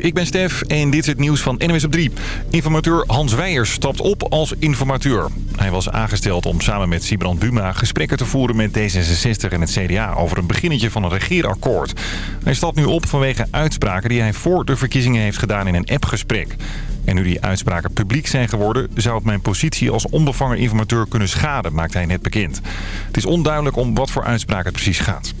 ik ben Stef en dit is het nieuws van NWS op 3. Informateur Hans Weijers stapt op als informateur. Hij was aangesteld om samen met Sibrand Buma gesprekken te voeren met D66 en het CDA... over een beginnetje van een regeerakkoord. Hij stapt nu op vanwege uitspraken die hij voor de verkiezingen heeft gedaan in een appgesprek. En nu die uitspraken publiek zijn geworden... zou het mijn positie als onbevangen informateur kunnen schaden, maakt hij net bekend. Het is onduidelijk om wat voor uitspraken het precies gaat.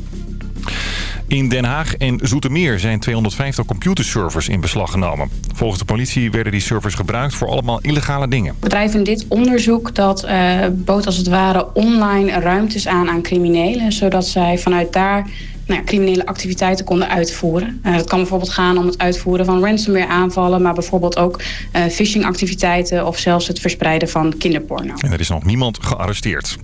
In Den Haag en Zoetermeer zijn 250 computerservers in beslag genomen. Volgens de politie werden die servers gebruikt voor allemaal illegale dingen. Het bedrijf in dit onderzoek dat uh, bood als het ware online ruimtes aan aan criminelen... zodat zij vanuit daar nou, criminele activiteiten konden uitvoeren. Uh, het kan bijvoorbeeld gaan om het uitvoeren van ransomware aanvallen... maar bijvoorbeeld ook uh, phishing activiteiten of zelfs het verspreiden van kinderporno. En er is nog niemand gearresteerd.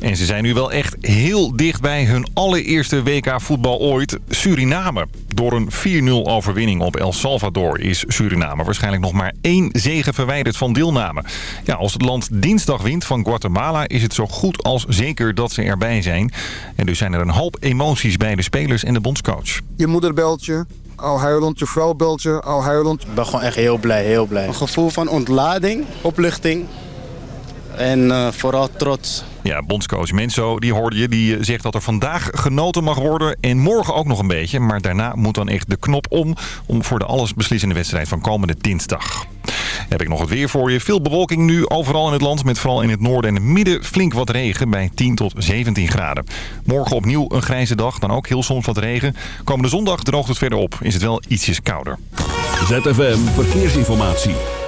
En ze zijn nu wel echt heel dicht bij hun allereerste WK-voetbal ooit, Suriname. Door een 4-0 overwinning op El Salvador is Suriname waarschijnlijk nog maar één zege verwijderd van deelname. Ja, als het land dinsdag wint van Guatemala is het zo goed als zeker dat ze erbij zijn. En dus zijn er een hoop emoties bij de spelers en de bondscoach. Je moeder belt je, al huilend, je vrouw belt je, al huilend. Ik ben gewoon echt heel blij, heel blij. Een gevoel van ontlading, opluchting en uh, vooral trots. Ja, bondscoach Menso, die hoorde je, die zegt dat er vandaag genoten mag worden en morgen ook nog een beetje. Maar daarna moet dan echt de knop om, om voor de allesbeslissende wedstrijd van komende dinsdag. Heb ik nog het weer voor je. Veel bewolking nu overal in het land, met vooral in het noorden en het midden flink wat regen bij 10 tot 17 graden. Morgen opnieuw een grijze dag, dan ook heel soms wat regen. Komende zondag droogt het verder op, is het wel ietsjes kouder. ZFM Verkeersinformatie.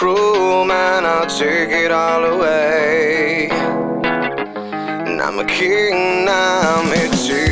Cruel man, I'll take it all away. And I'm a king, now I'm here to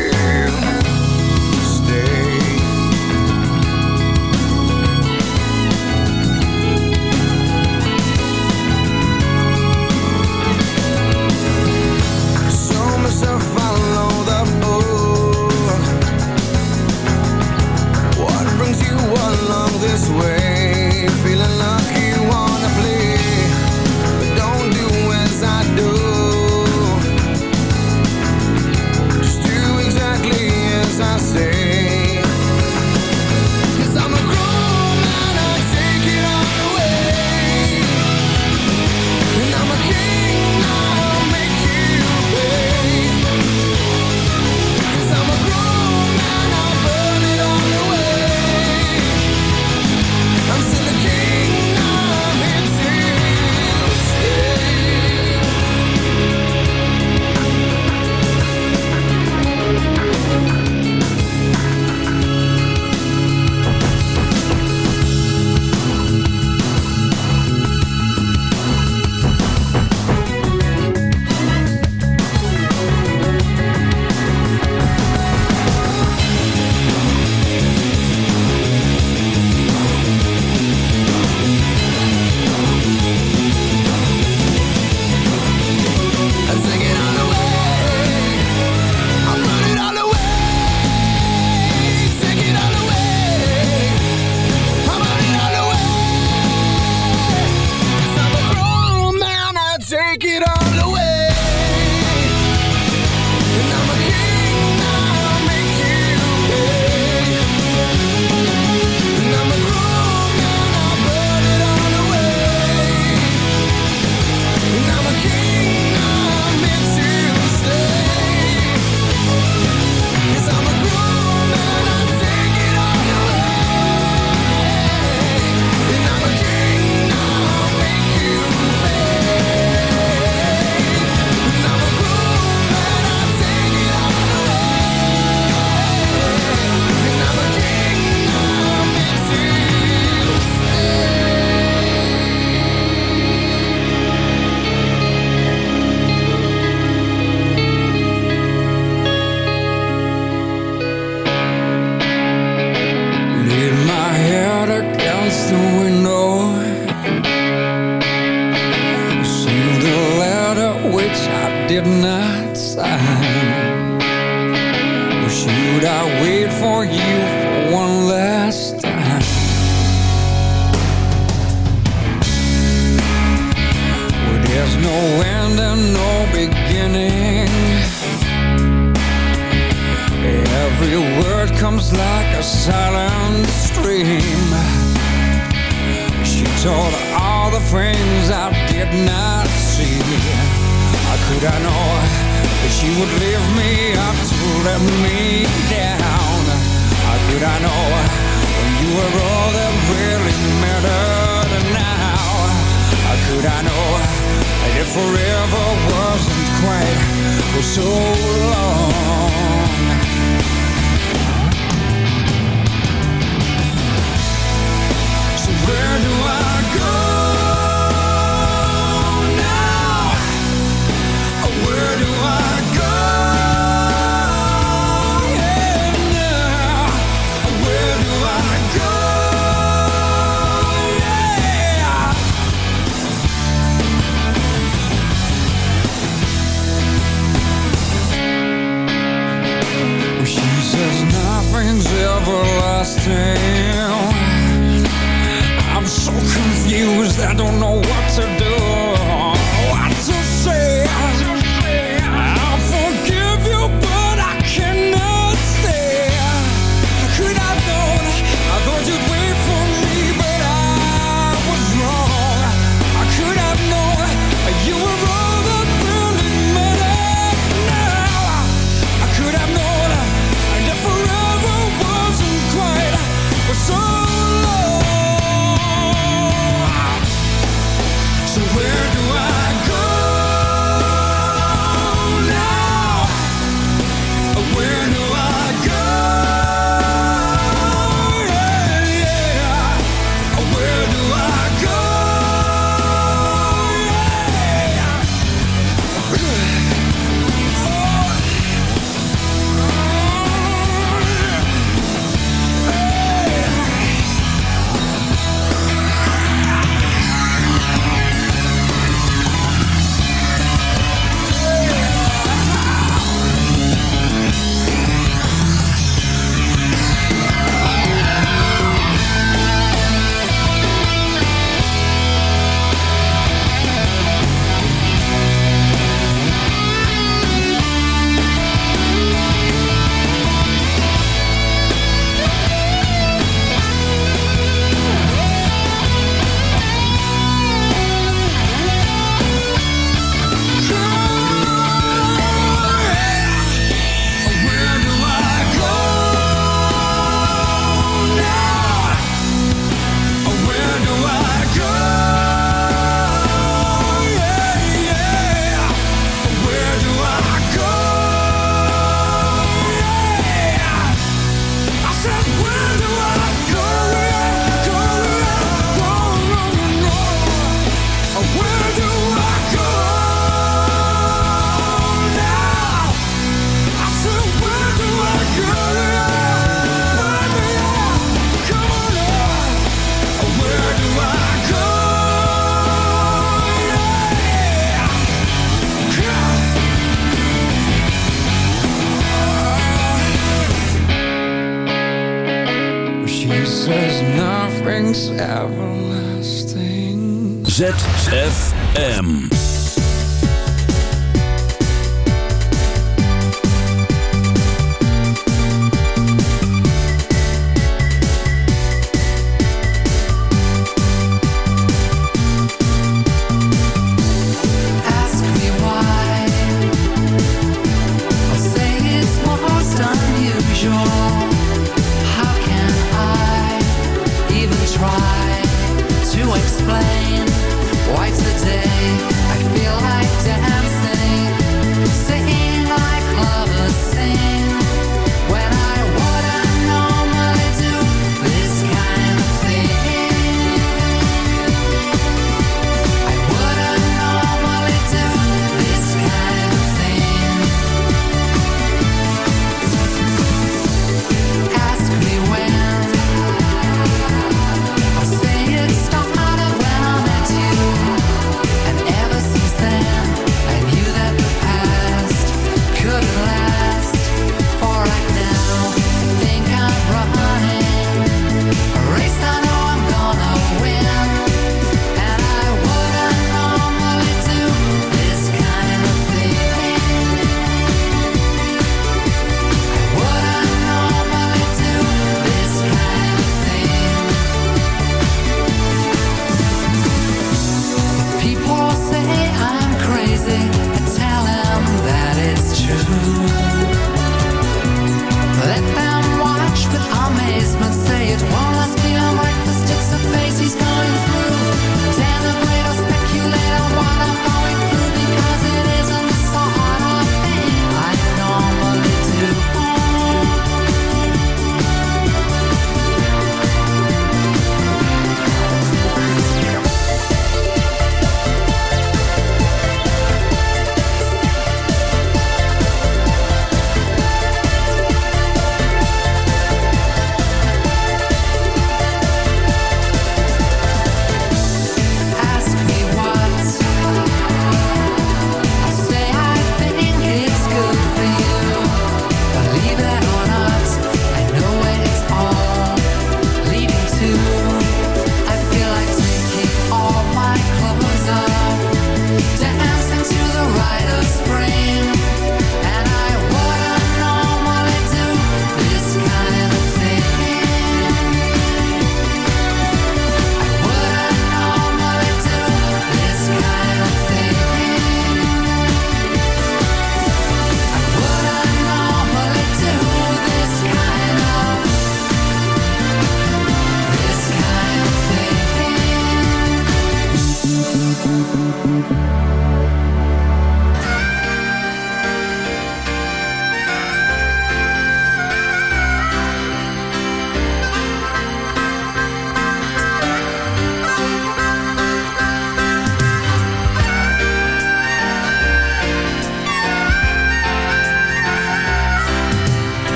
everlasting. ZFM.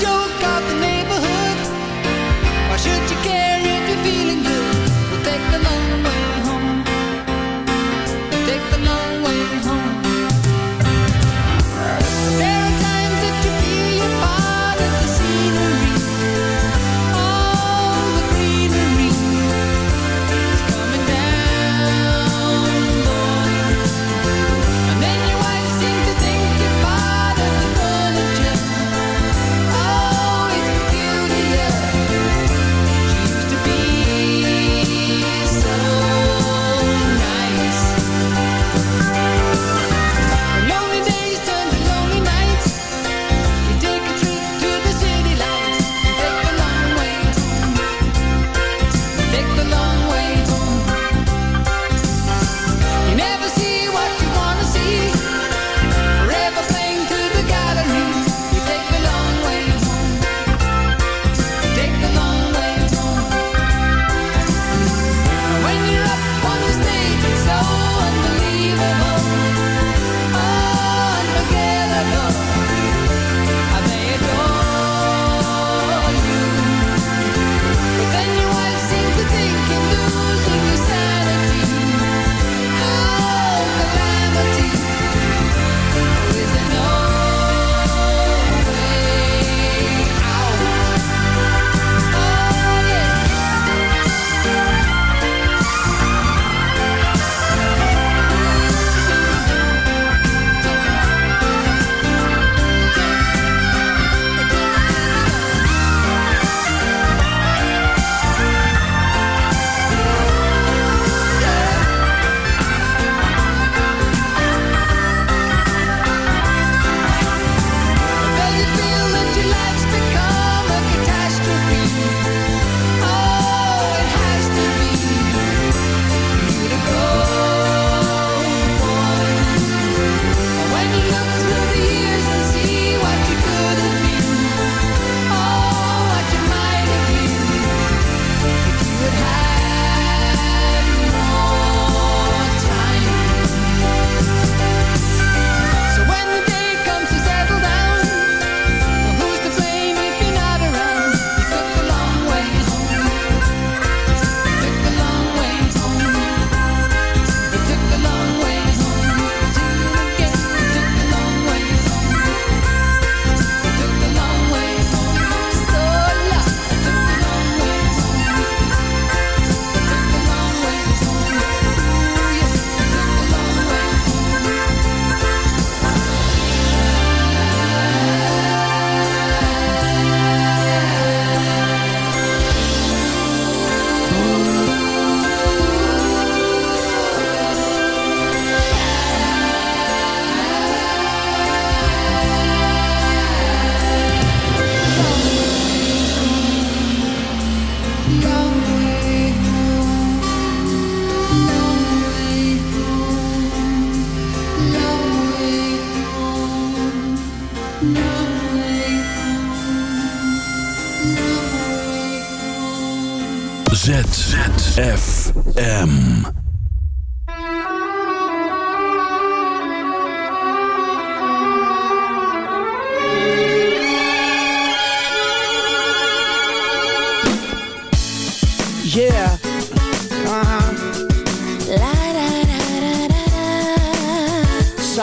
joke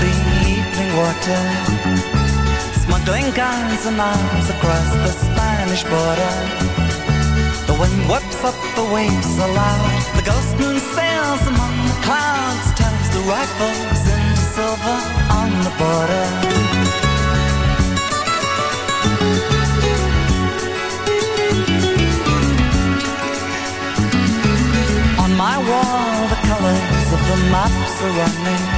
The evening water, smuggling guns and arms across the Spanish border. The wind whips up the waves aloud. The ghost moon sails among the clouds, turns the rifles into silver on the border. On my wall, the colors of the maps are running.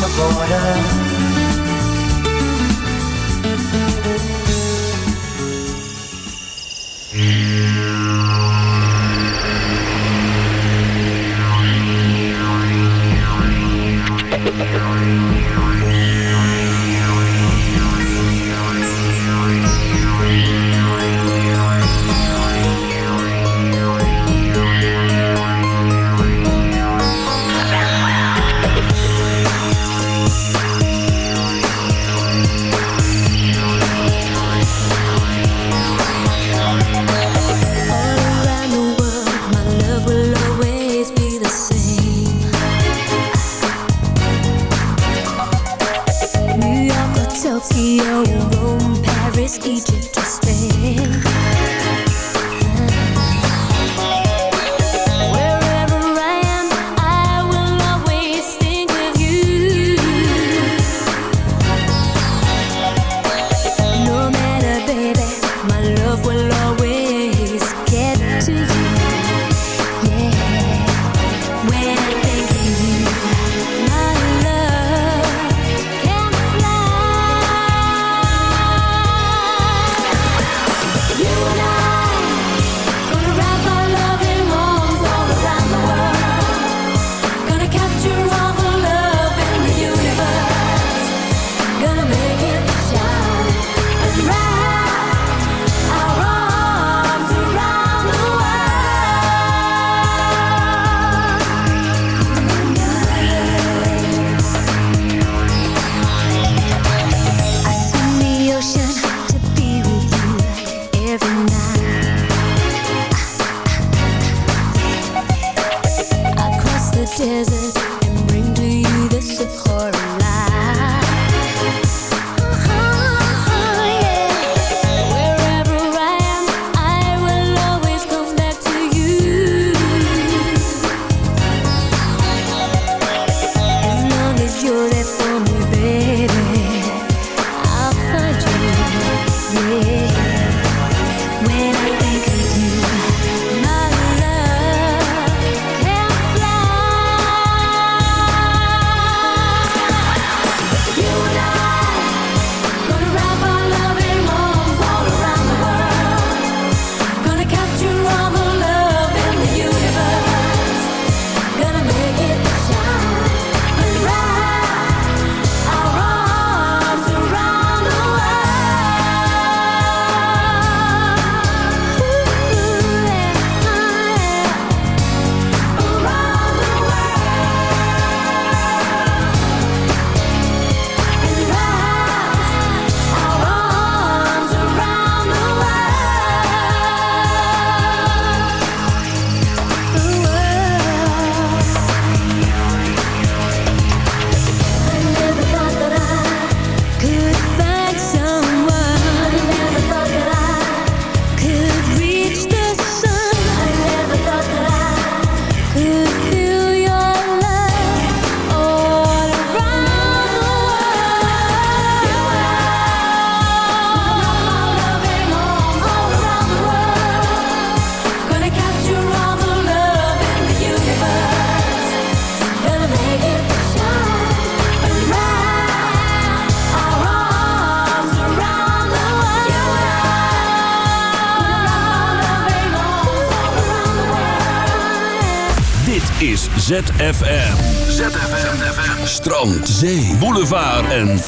The border. Tokyo, Rome, Paris, Egypt or Spain.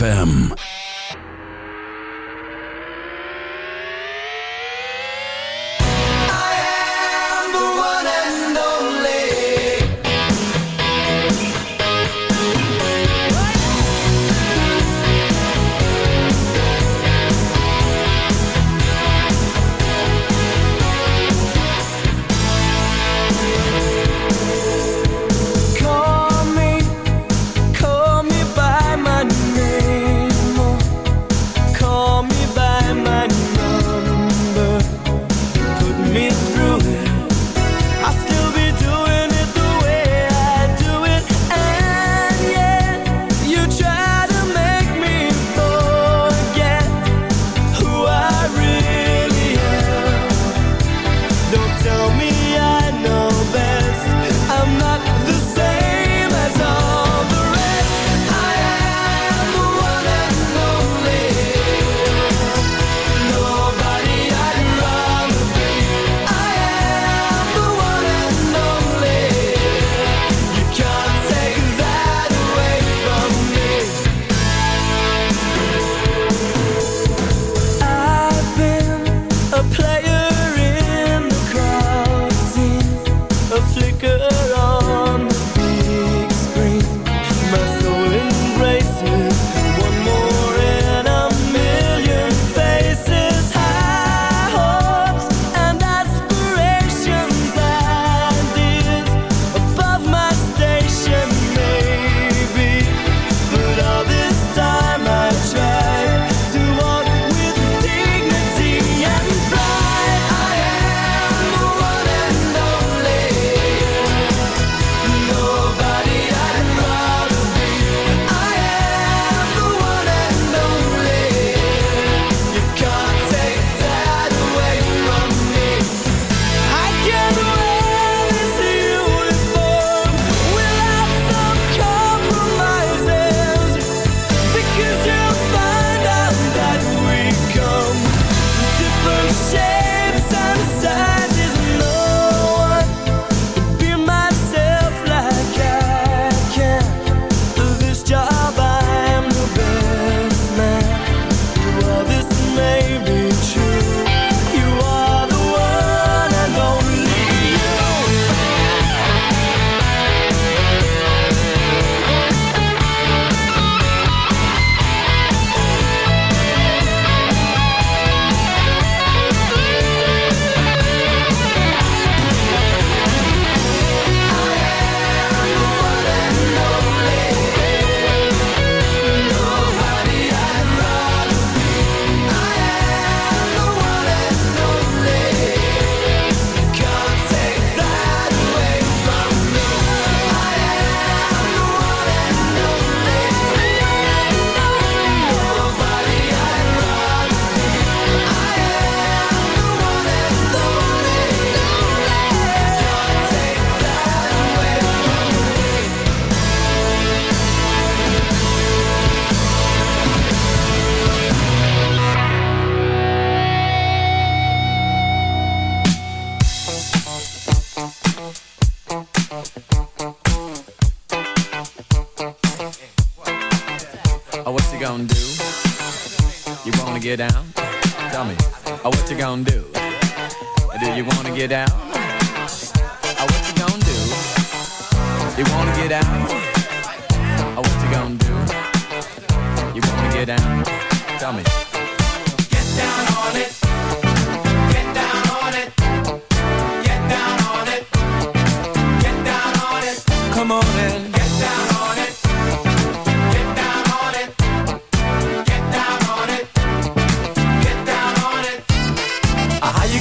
ZFM.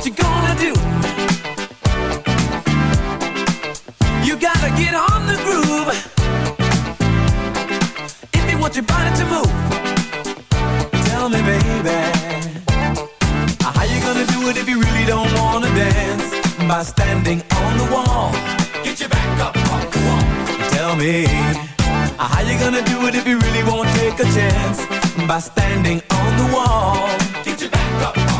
what you gonna do? You gotta get on the groove. If you want your body to move, tell me, baby. How you gonna do it if you really don't wanna dance? By standing on the wall. Get your back up. Tell me, how you gonna do it if you really won't take a chance? By standing on the wall. Get your back up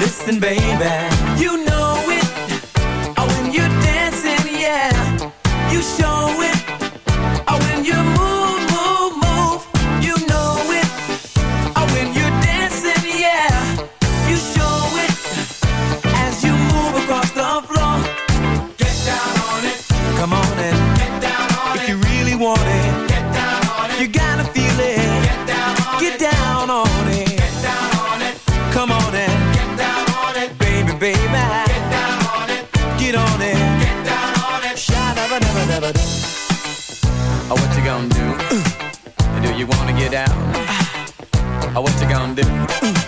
Listen, baby, you know it. Oh, when you're dancing, yeah, you show down? Oh, what you gonna do?